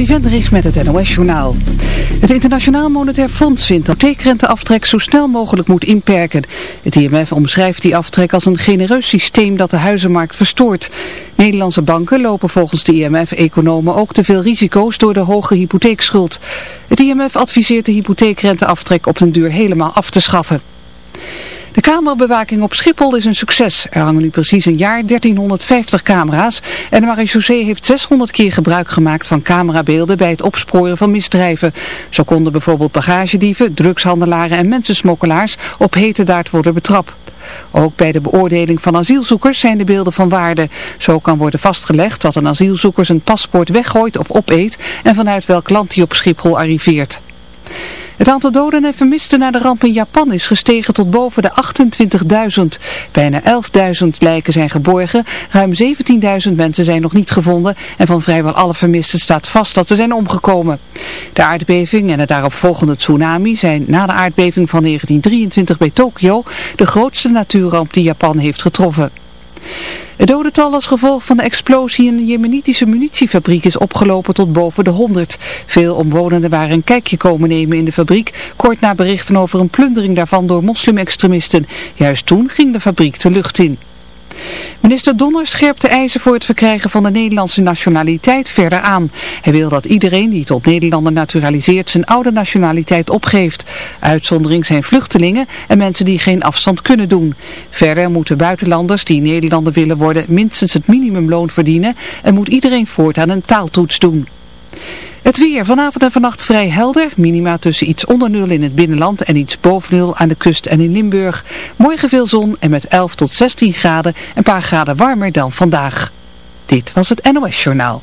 Trudy Vendrich met het NOS-journaal. Het Internationaal Monetair Fonds vindt dat hypotheekrenteaftrek zo snel mogelijk moet inperken. Het IMF omschrijft die aftrek als een genereus systeem dat de huizenmarkt verstoort. Nederlandse banken lopen volgens de IMF-economen ook te veel risico's door de hoge hypotheekschuld. Het IMF adviseert de hypotheekrenteaftrek op den duur helemaal af te schaffen. De kamerbewaking op Schiphol is een succes. Er hangen nu precies een jaar 1350 camera's en de marechaussee heeft 600 keer gebruik gemaakt van camerabeelden bij het opsporen van misdrijven. Zo konden bijvoorbeeld bagagedieven, drugshandelaren en mensensmokkelaars op hete daad worden betrapt. Ook bij de beoordeling van asielzoekers zijn de beelden van waarde. Zo kan worden vastgelegd dat een asielzoeker zijn paspoort weggooit of opeet en vanuit welk land hij op Schiphol arriveert. Het aantal doden en vermisten na de ramp in Japan is gestegen tot boven de 28.000. Bijna 11.000 lijken zijn geborgen, ruim 17.000 mensen zijn nog niet gevonden en van vrijwel alle vermisten staat vast dat ze zijn omgekomen. De aardbeving en het daaropvolgende tsunami zijn na de aardbeving van 1923 bij Tokio de grootste natuurramp die Japan heeft getroffen. Het dodental als gevolg van de explosie in een jemenitische munitiefabriek is opgelopen tot boven de 100. Veel omwonenden waren een kijkje komen nemen in de fabriek, kort na berichten over een plundering daarvan door moslimextremisten. Juist toen ging de fabriek de lucht in. Minister Donner scherpt de eisen voor het verkrijgen van de Nederlandse nationaliteit verder aan. Hij wil dat iedereen die tot Nederlander naturaliseert zijn oude nationaliteit opgeeft. Uitzondering zijn vluchtelingen en mensen die geen afstand kunnen doen. Verder moeten buitenlanders die Nederlander willen worden minstens het minimumloon verdienen en moet iedereen voortaan een taaltoets doen. Het weer vanavond en vannacht vrij helder. Minima tussen iets onder nul in het binnenland en iets boven nul aan de kust en in Limburg. Morgen veel zon en met 11 tot 16 graden een paar graden warmer dan vandaag. Dit was het NOS Journaal.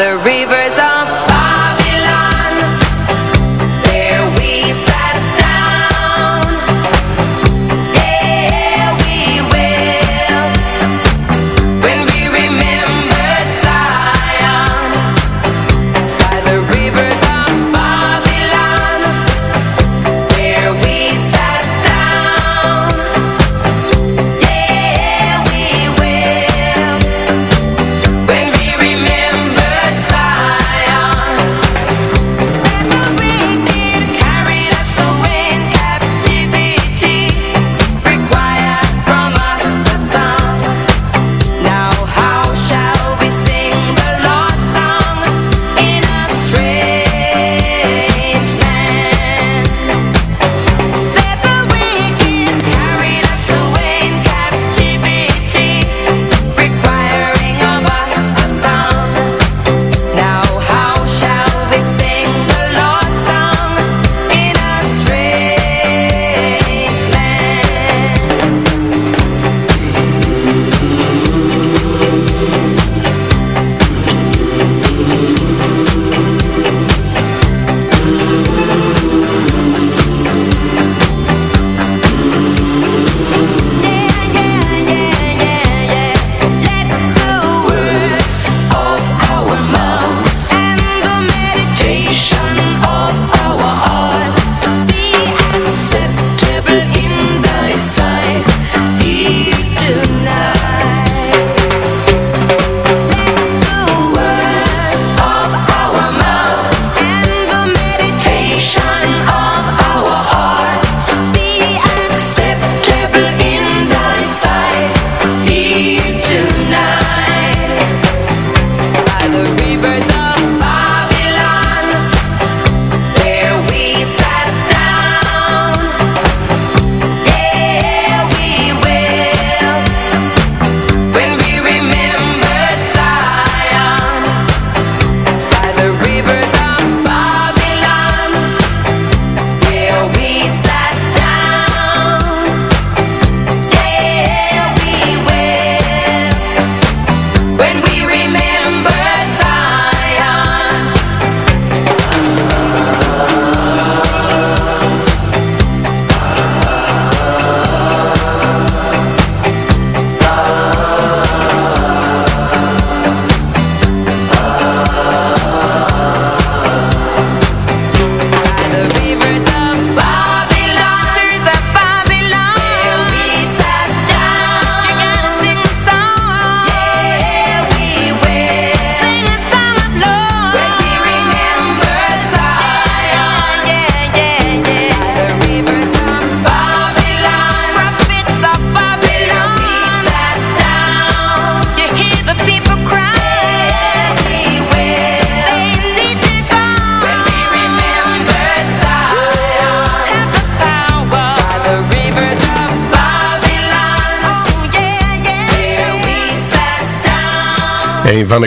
The rivers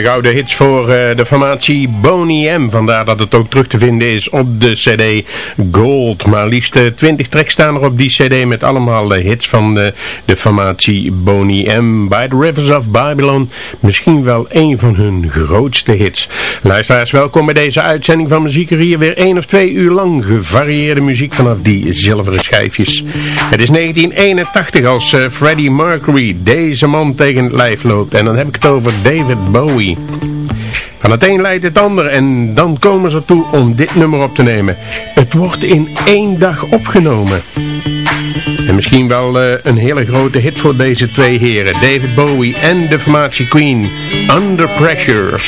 gouden hits voor eh, de formatie Boney M. Vandaar dat het ook terug te vinden is op de cd Gold. Maar liefst 20 tracks staan er op die cd met allemaal hits van de, de formatie Boney M. By the Rivers of Babylon. Misschien wel een van hun grootste hits. Luisteraars, welkom bij deze uitzending van Muziekerie. Weer één of twee uur lang gevarieerde muziek vanaf die zilveren schijfjes. Het is 1981 als Freddie Mercury deze man tegen het lijf loopt. En dan heb ik het over David Bowie. Van het een leidt het ander en dan komen ze toe om dit nummer op te nemen. Het wordt in één dag opgenomen. En misschien wel uh, een hele grote hit voor deze twee heren. David Bowie en de formatie Queen. Under Pressure.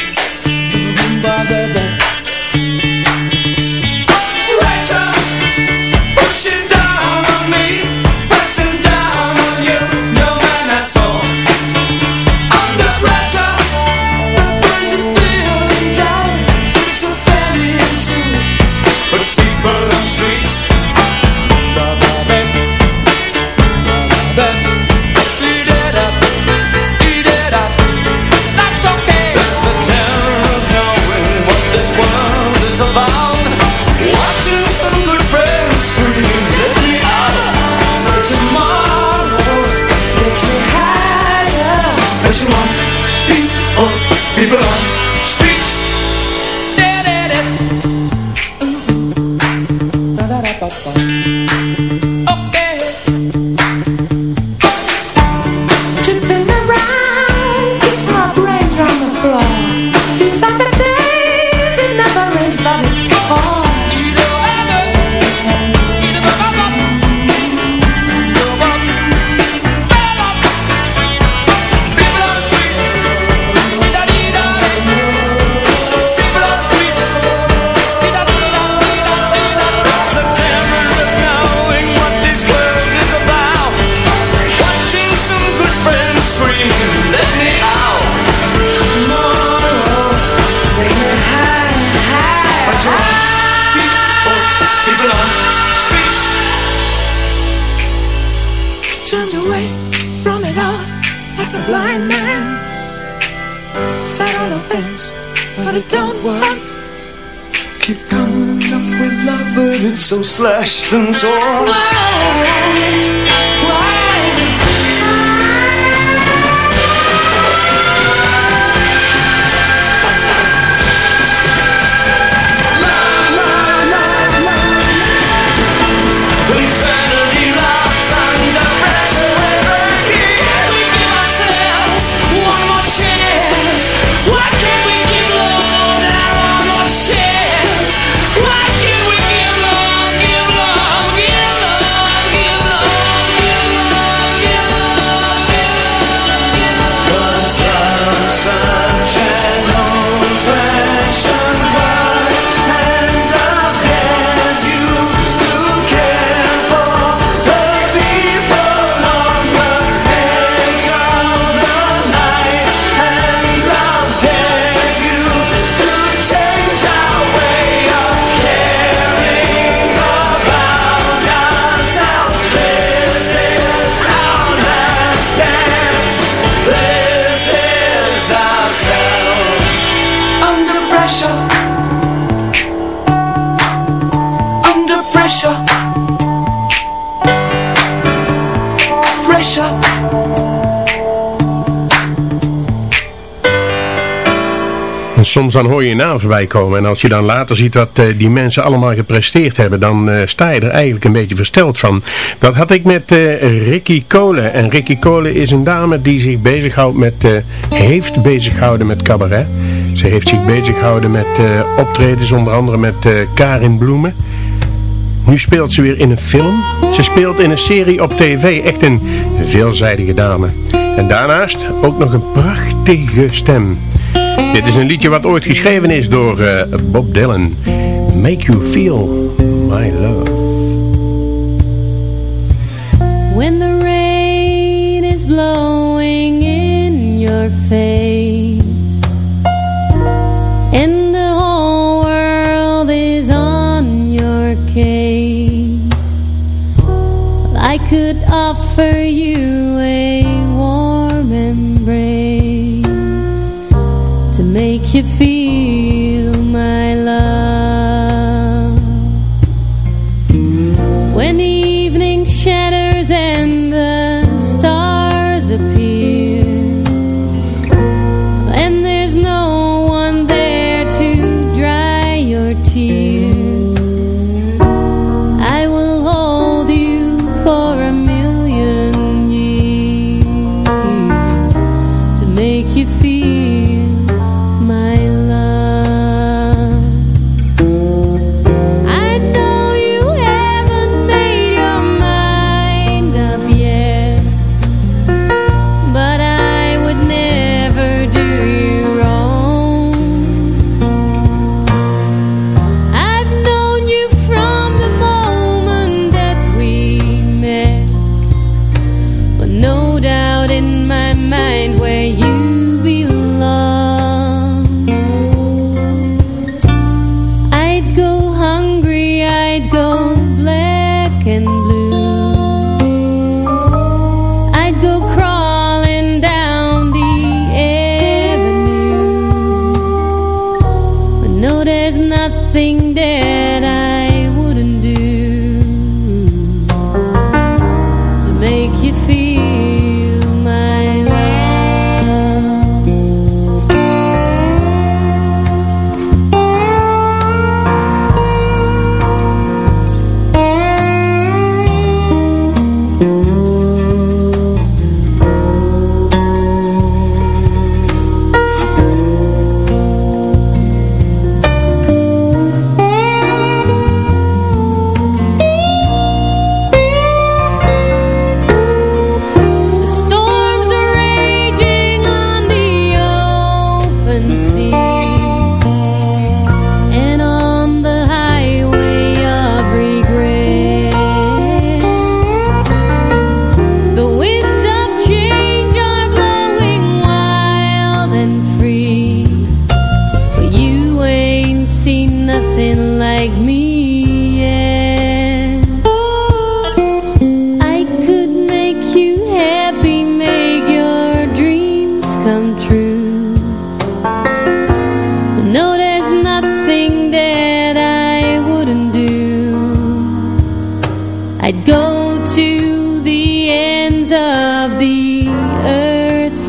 I'm slashed and torn. Soms dan hoor je een naam voorbij komen. En als je dan later ziet wat eh, die mensen allemaal gepresteerd hebben, dan eh, sta je er eigenlijk een beetje versteld van. Dat had ik met eh, Ricky Kolen. En Ricky Kolen is een dame die zich bezighoudt met, eh, heeft bezighouden met cabaret. Ze heeft zich bezighouden met eh, optredens, onder andere met eh, Karin Bloemen. Nu speelt ze weer in een film. Ze speelt in een serie op tv. Echt een veelzijdige dame. En daarnaast ook nog een prachtige stem. Dit is een liedje wat ooit geschreven is door eh, Bob Dylan. Make you feel my love. When the rain is blowing in your face And the whole world is on your case I could offer you you feel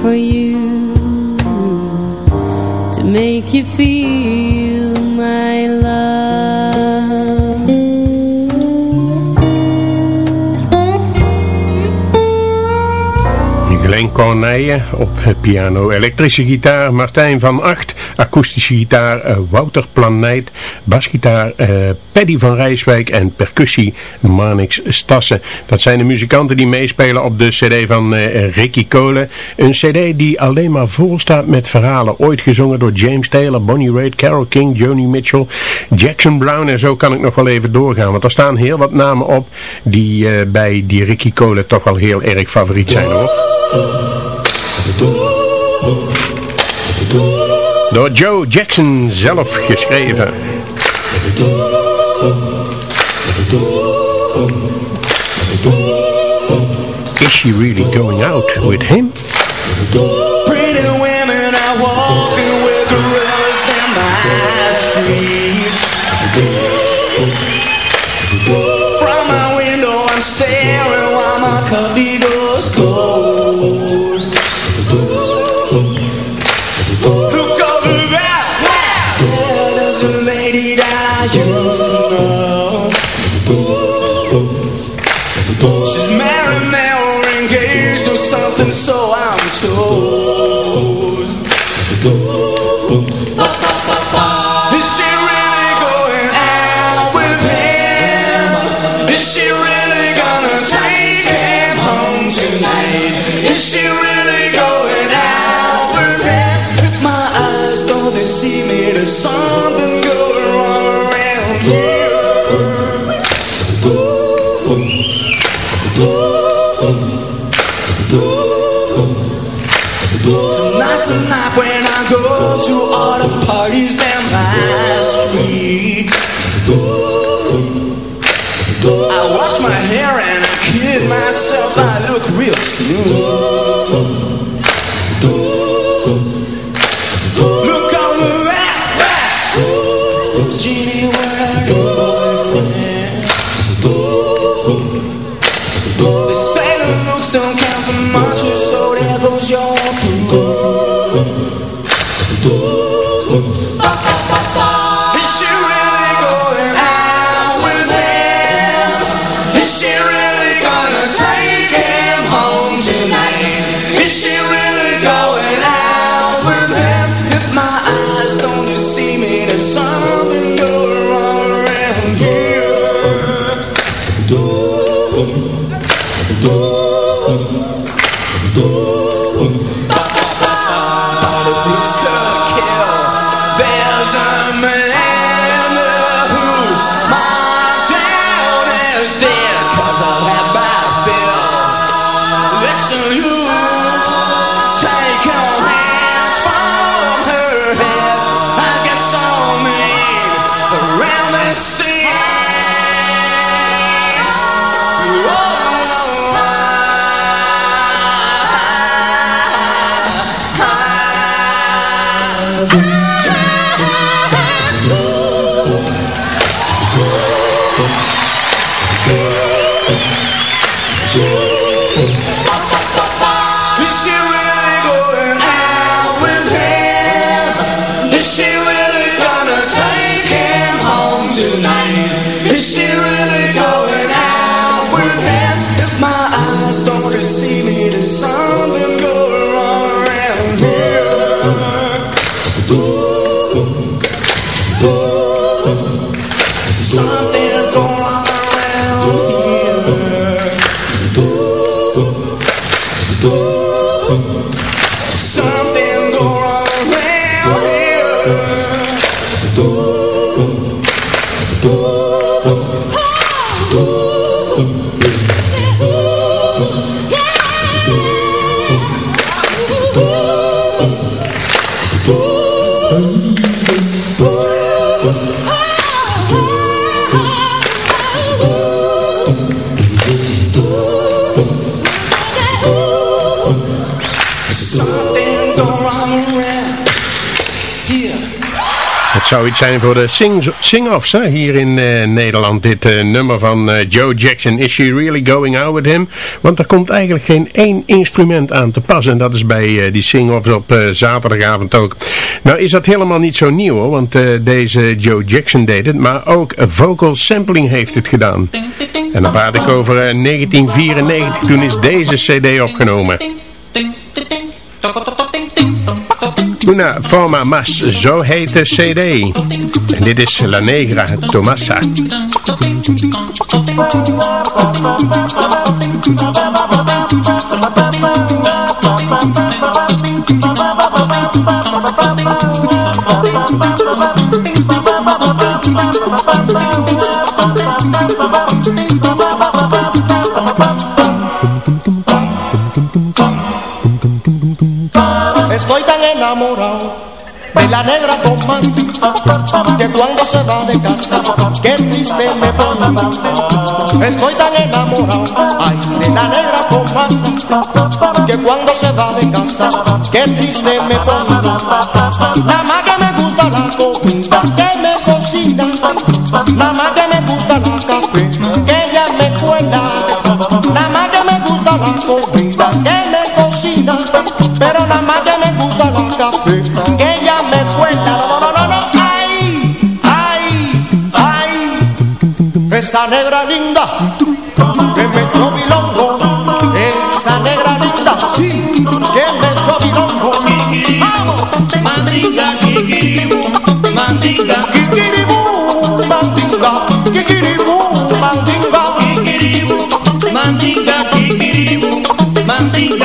for you to make you feel Glenn Corneille op piano, elektrische gitaar Martijn van Acht, akoestische gitaar eh, Wouter Planijt, basgitaar eh, Paddy van Rijswijk en percussie Manix Stassen. Dat zijn de muzikanten die meespelen op de cd van eh, Ricky Cole. Een cd die alleen maar vol staat met verhalen, ooit gezongen door James Taylor, Bonnie Raitt, Carole King, Joni Mitchell, Jackson Brown en zo kan ik nog wel even doorgaan. Want er staan heel wat namen op die bij die Ricky Cole toch wel heel erg favoriet zijn hoor. Door Joe Jackson zelf geschreven. Is she really going out with him? Pretty women are walking with gorillas my streets. I'm staring while my coffee goes cold. Something zou iets zijn voor de sing- sing-offs hier in eh, Nederland. Dit eh, nummer van eh, Joe Jackson. Is she really going out with him? Want er komt eigenlijk geen één instrument aan te pas. En dat is bij die sing-offs op zaterdagavond ook. Nou is dat helemaal niet zo nieuw hoor. Want deze Joe Jackson deed het. Maar ook vocal sampling heeft het gedaan. En dan praat ik over eh, 1994. Toen is deze cd opgenomen. Una forma mas, zo heet de cd. En dit is La Negra Tomasa. La negra Tomás que cuando se va de casa, qué triste me pone. Estoy tan enamorado, ay, de la negra Tomás que cuando se va de casa, qué triste me pone. Nada más que me gusta la comida que me cocina, nada más que me gusta la café que ella me cuela, nada más que me gusta la comida que me cocina, pero nada más que me gusta la café esa negra linda que me echó bilongo, esa negra linda que me echó bilongo. Vamos. Mandinga, kikiribu, mandinga, Kikiribú, mandinga, kikiribú, mandinga. kikiribu, mandinga, kikiribu, mandinga,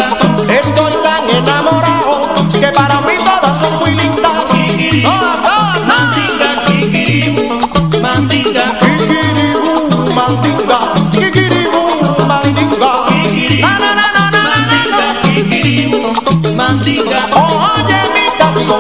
diga, oye mi tango,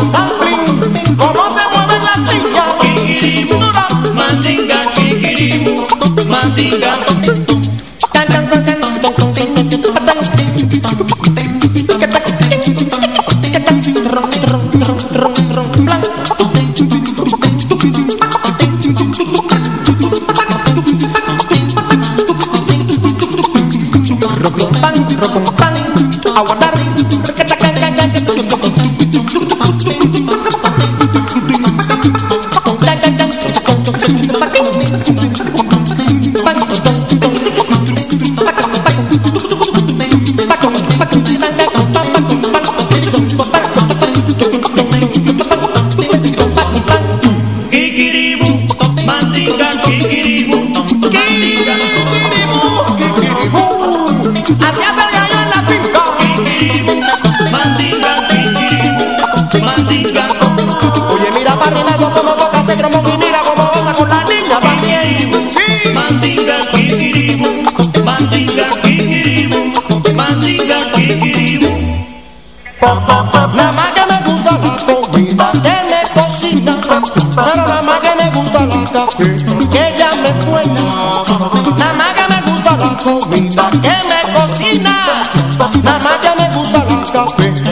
walking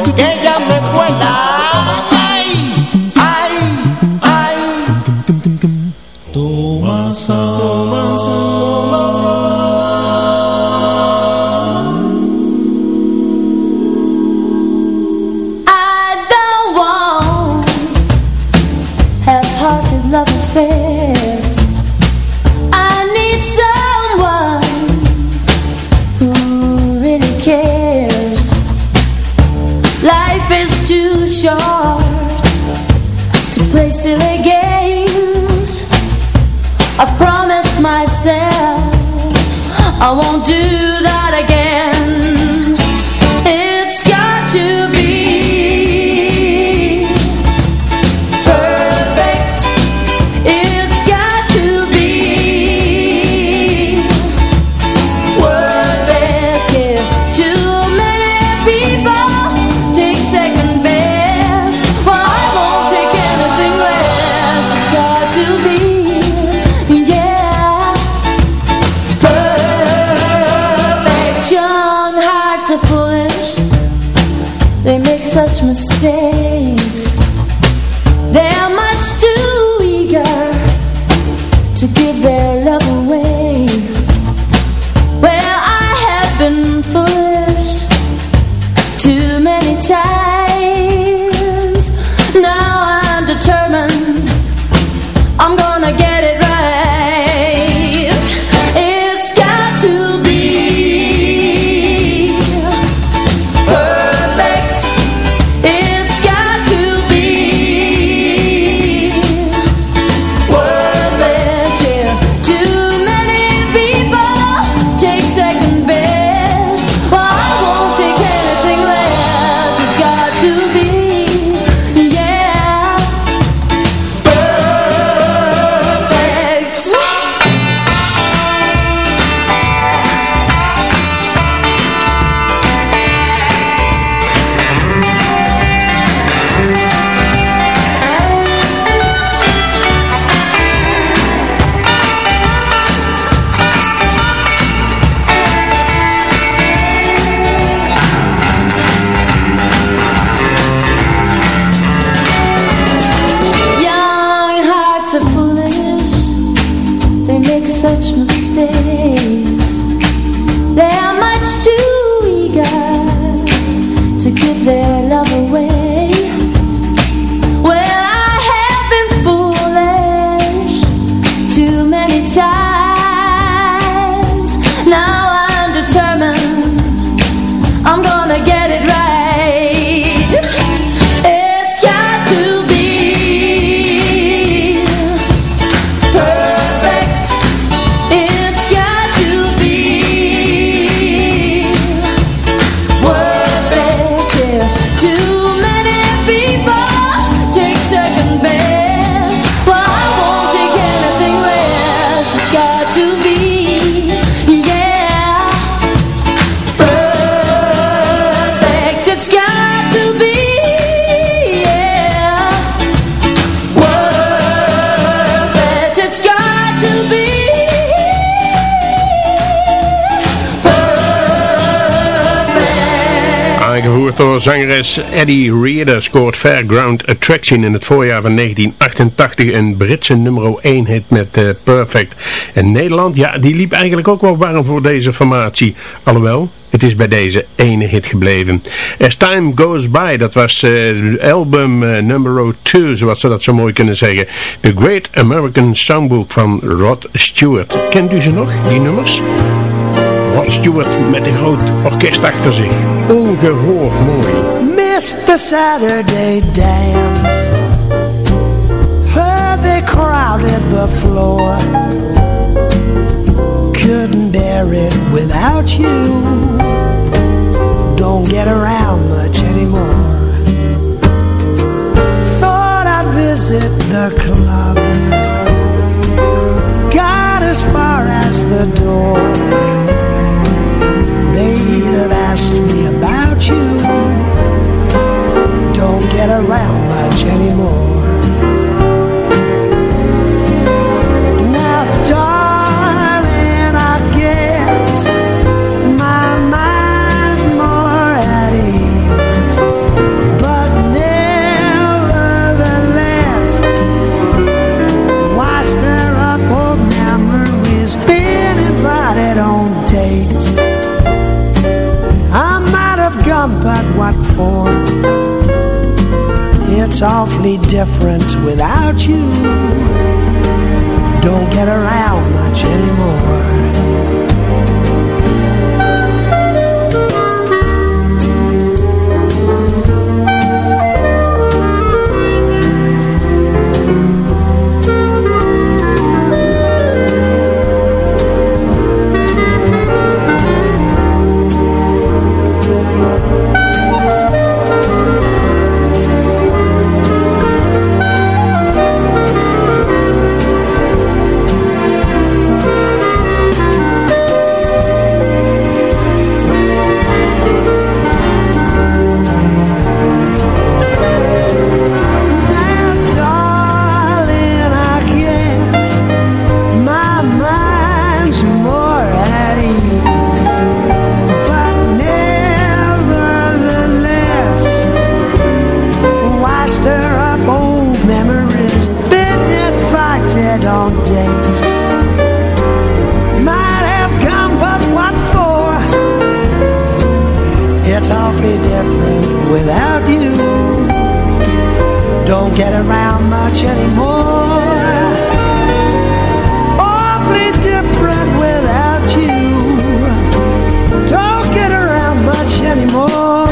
their love away. door zangeres Eddie Reader scoort Fairground Attraction in het voorjaar van 1988 een Britse nummer 1 hit met eh, Perfect. En Nederland, ja, die liep eigenlijk ook wel warm voor deze formatie. Alhoewel, het is bij deze ene hit gebleven. As Time Goes By, dat was eh, album uh, nummer 2, zoals ze dat zo mooi kunnen zeggen. The Great American Songbook van Rod Stewart. Kent u ze nog, die nummers? Rod Stewart met een groot orkest achter zich. Ongehoord mooi. Miss the Saturday dance. Heard they crowded the floor. Couldn't bear it without you. Don't get around much anymore. Thought I'd visit the club. Don't get around much anymore. Awfully different without you. Don't get around much anymore.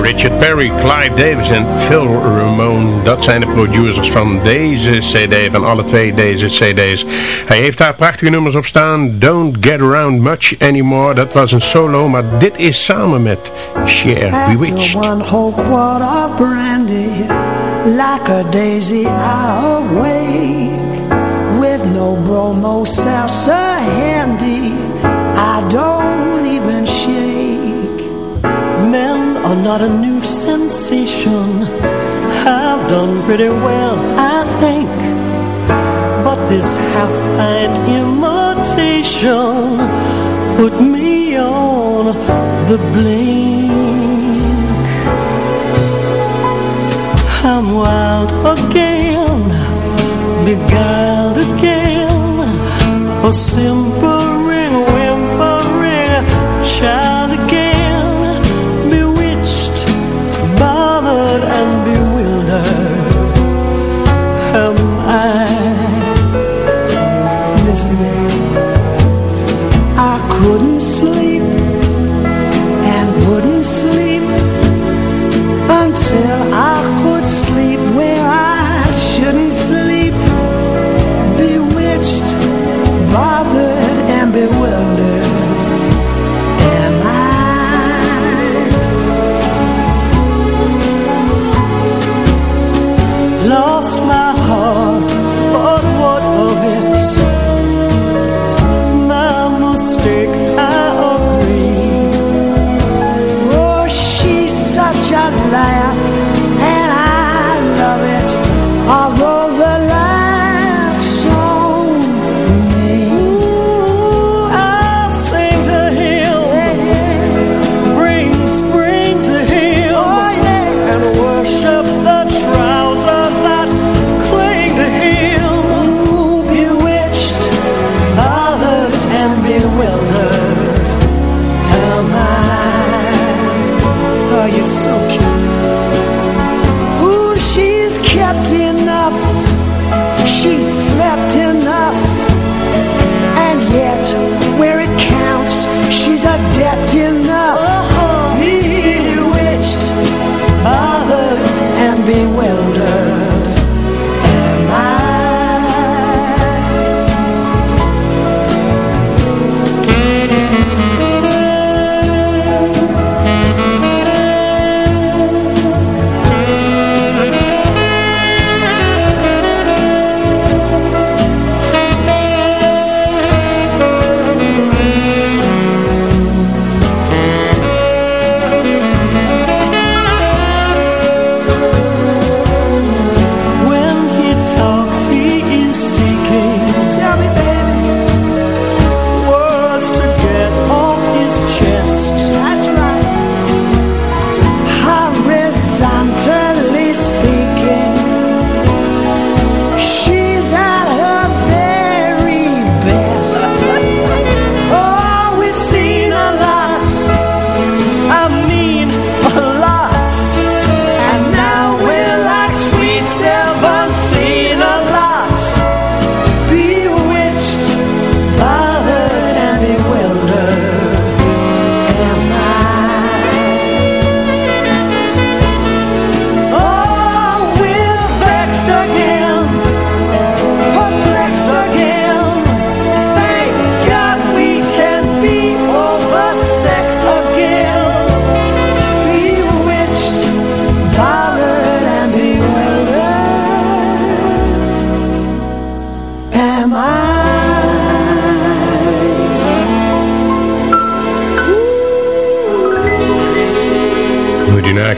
Richard Perry, Clive Davis en Phil Ramone. Dat zijn de producers van deze cd, van alle twee deze cd's. Hij heeft daar prachtige nummers op staan. Don't Get Around Much Anymore. Dat was een solo, maar dit is samen met Cher After Bewitched. one whole quart of brandy, like a daisy I awake. With no bromo salsa handy, I don't even shake. Men are not a new sensation Have done pretty well, I think But this half-pint imitation Put me on the blink I'm wild again. Beguiled again. A simpering, whimpering child again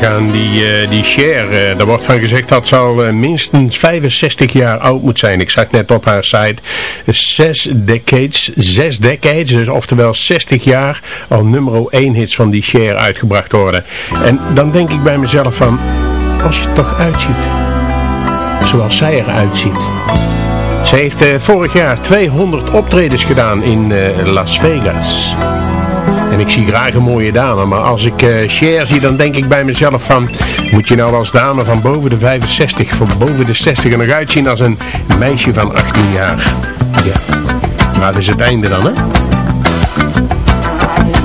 nagaan, die, eh, die Cher, eh, daar wordt van gezegd dat ze al eh, minstens 65 jaar oud moet zijn. Ik zag net op haar site, zes decades, zes decades, dus oftewel 60 jaar al nummer 1 hits van die Cher uitgebracht worden. En dan denk ik bij mezelf van, als je toch uitziet, zoals zij eruit ziet. Ze heeft vorig jaar 200 optredens gedaan in Las Vegas. En ik zie graag een mooie dame, maar als ik eh Cher zie, dan denk ik bij mezelf van... Moet je nou als dame van boven de 65, van boven de 60 er nog uitzien als een meisje van 18 jaar? Ja, maar dat is het einde dan, hè?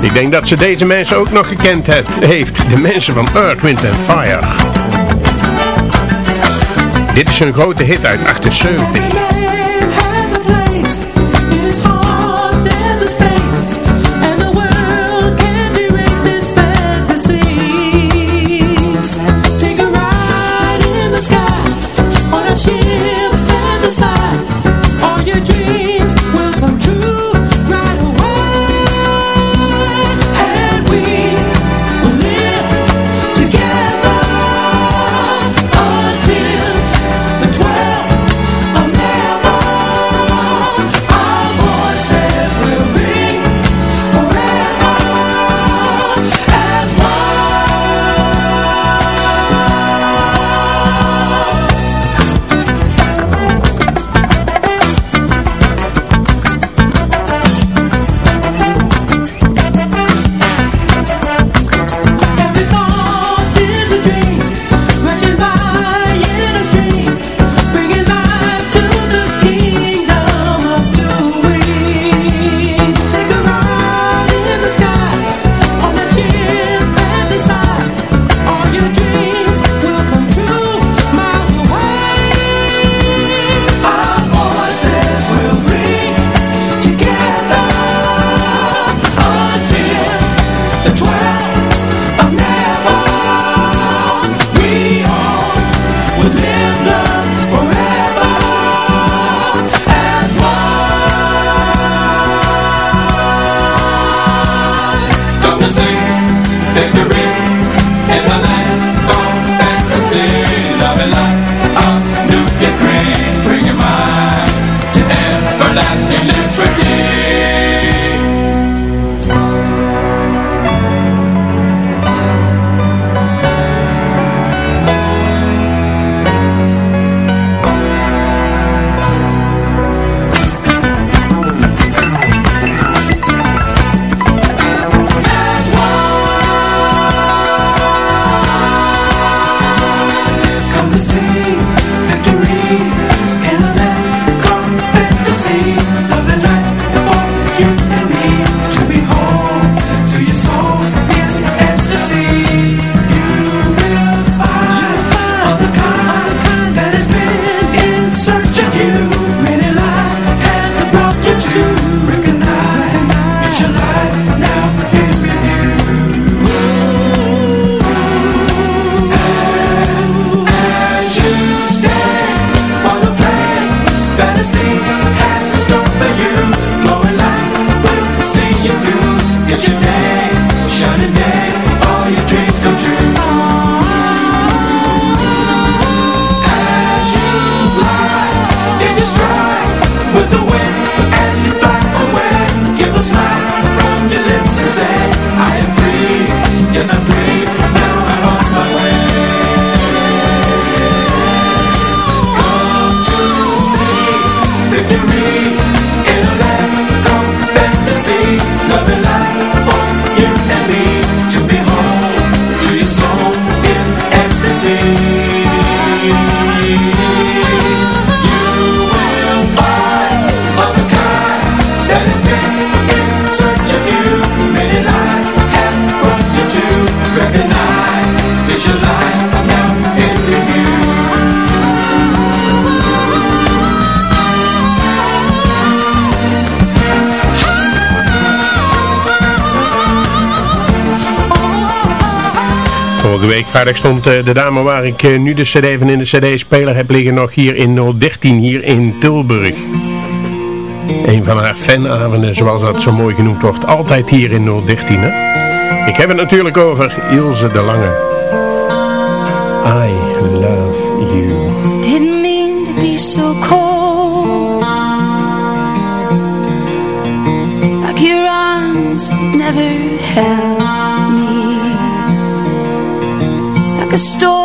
Ik denk dat ze deze mensen ook nog gekend heeft. de mensen van Earth, Wind Fire. Dit is een grote hit uit 78. Vrijdag stond eh, de dame waar ik eh, nu de cd van in de cd-speler heb liggen nog hier in 013, hier in Tilburg. Een van haar fanavonden, zoals dat zo mooi genoemd wordt. Altijd hier in 013, hè. Ik heb het natuurlijk over Ilse de Lange. I love you. Didn't mean to be so a story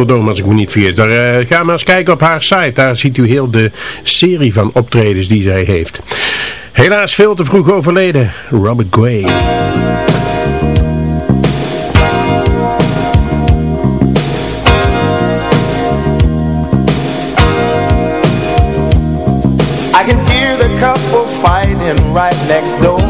Gelderdoom als ik me niet vergis. Daar, eh, ga maar eens kijken op haar site. Daar ziet u heel de serie van optredens die zij heeft. Helaas veel te vroeg overleden. Robert Gray. I can hear the couple fighting right next door.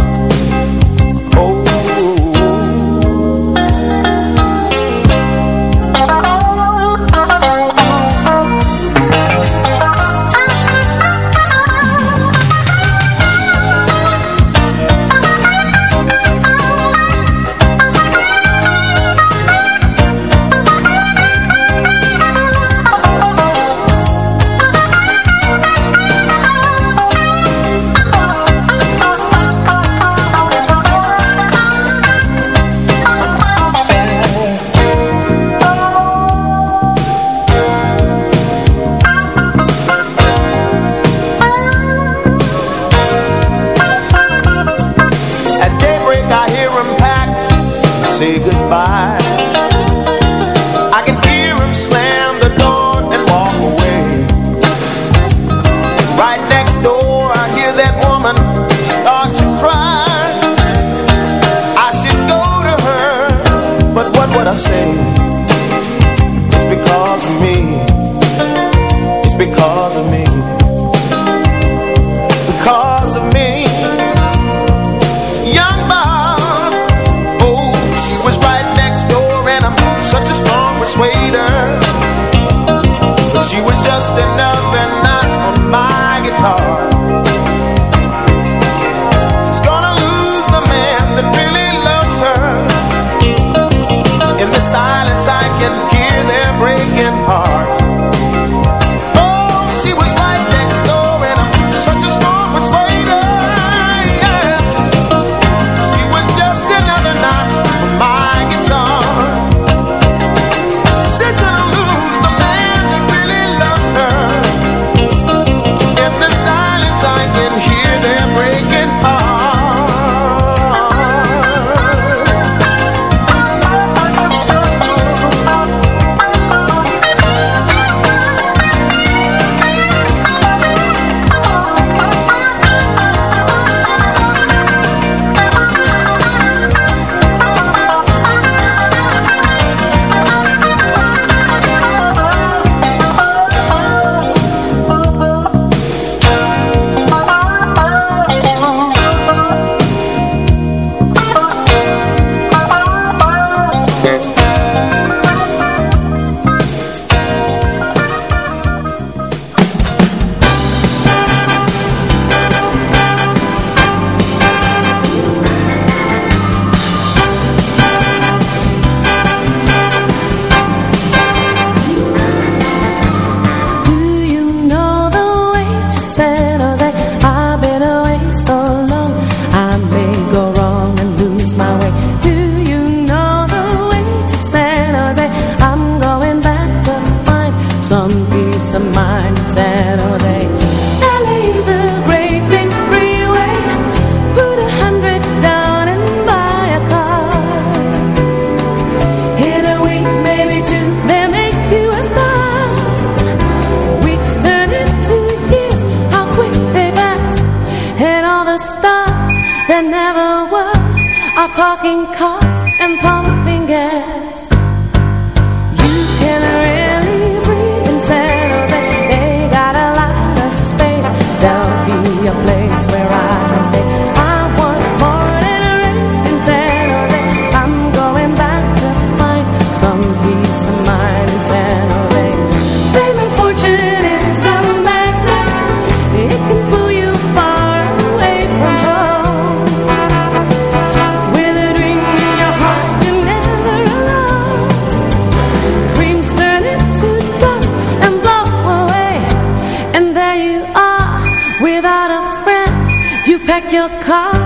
your car.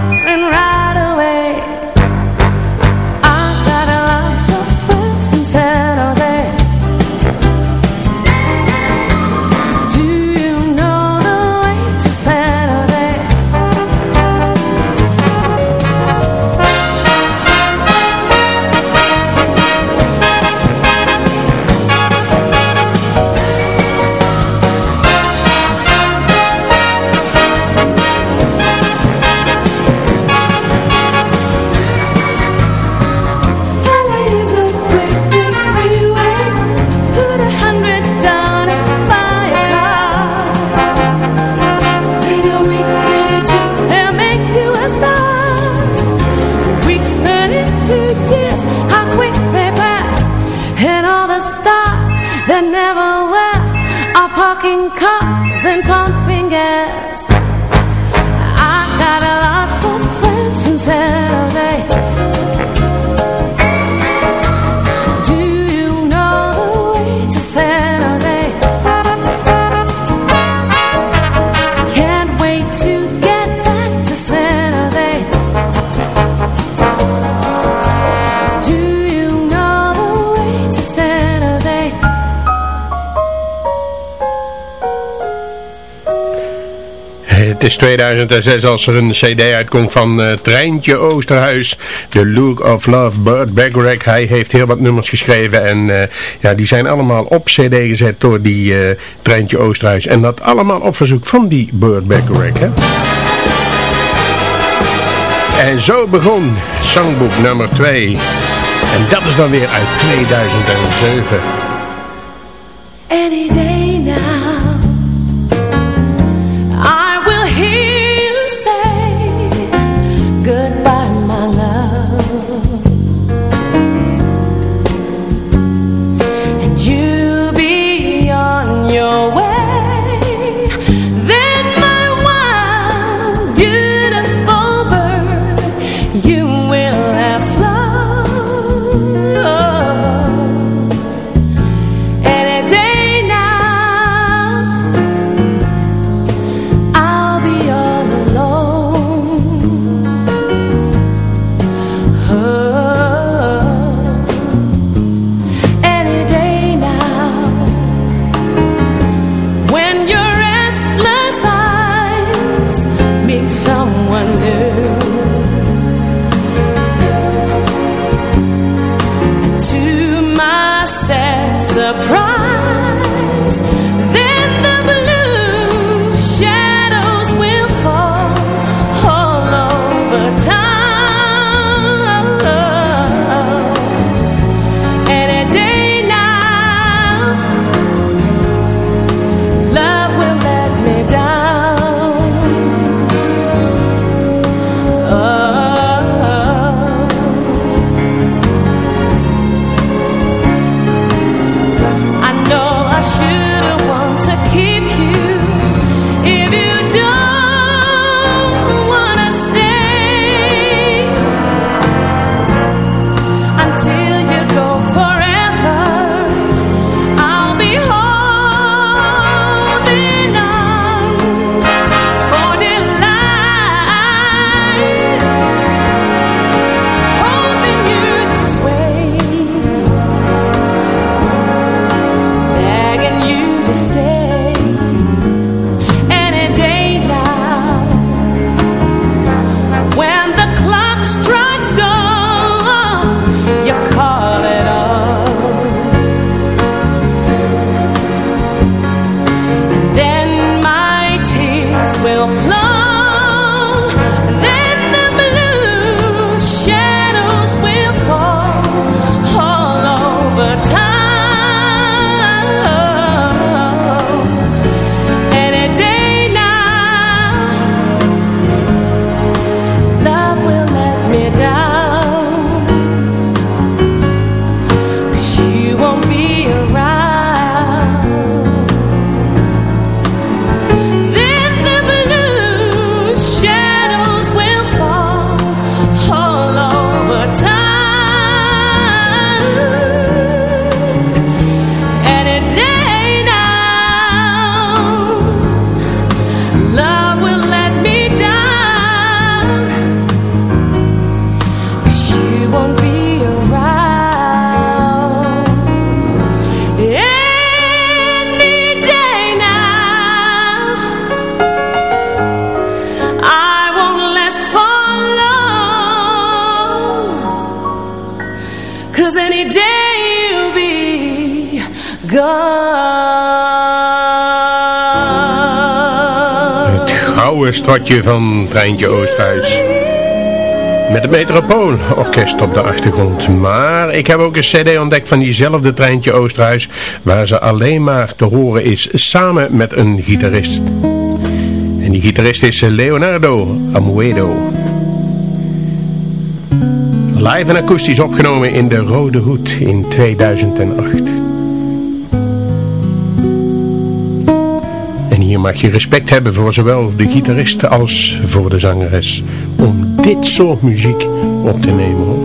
Is 2006 als er een cd uitkomt van eh, Treintje Oosterhuis. The Look of Love, Burt Bacharach. Hij heeft heel wat nummers geschreven en eh, ja, die zijn allemaal op cd gezet door die eh, Treintje Oosterhuis. En dat allemaal op verzoek van die Burt Bacharach. En zo begon songboek nummer 2. En dat is dan weer uit 2007. Any stratje van Treintje Oosterhuis. Met het Metropoolorkest op de achtergrond. Maar ik heb ook een cd ontdekt van diezelfde Treintje Oosterhuis. Waar ze alleen maar te horen is samen met een gitarist. En die gitarist is Leonardo Amuedo. Live en akoestisch opgenomen in de Rode Hoed in 2008. Je mag je respect hebben voor zowel de gitarist als voor de zangeres. Om dit soort muziek op te nemen hoor.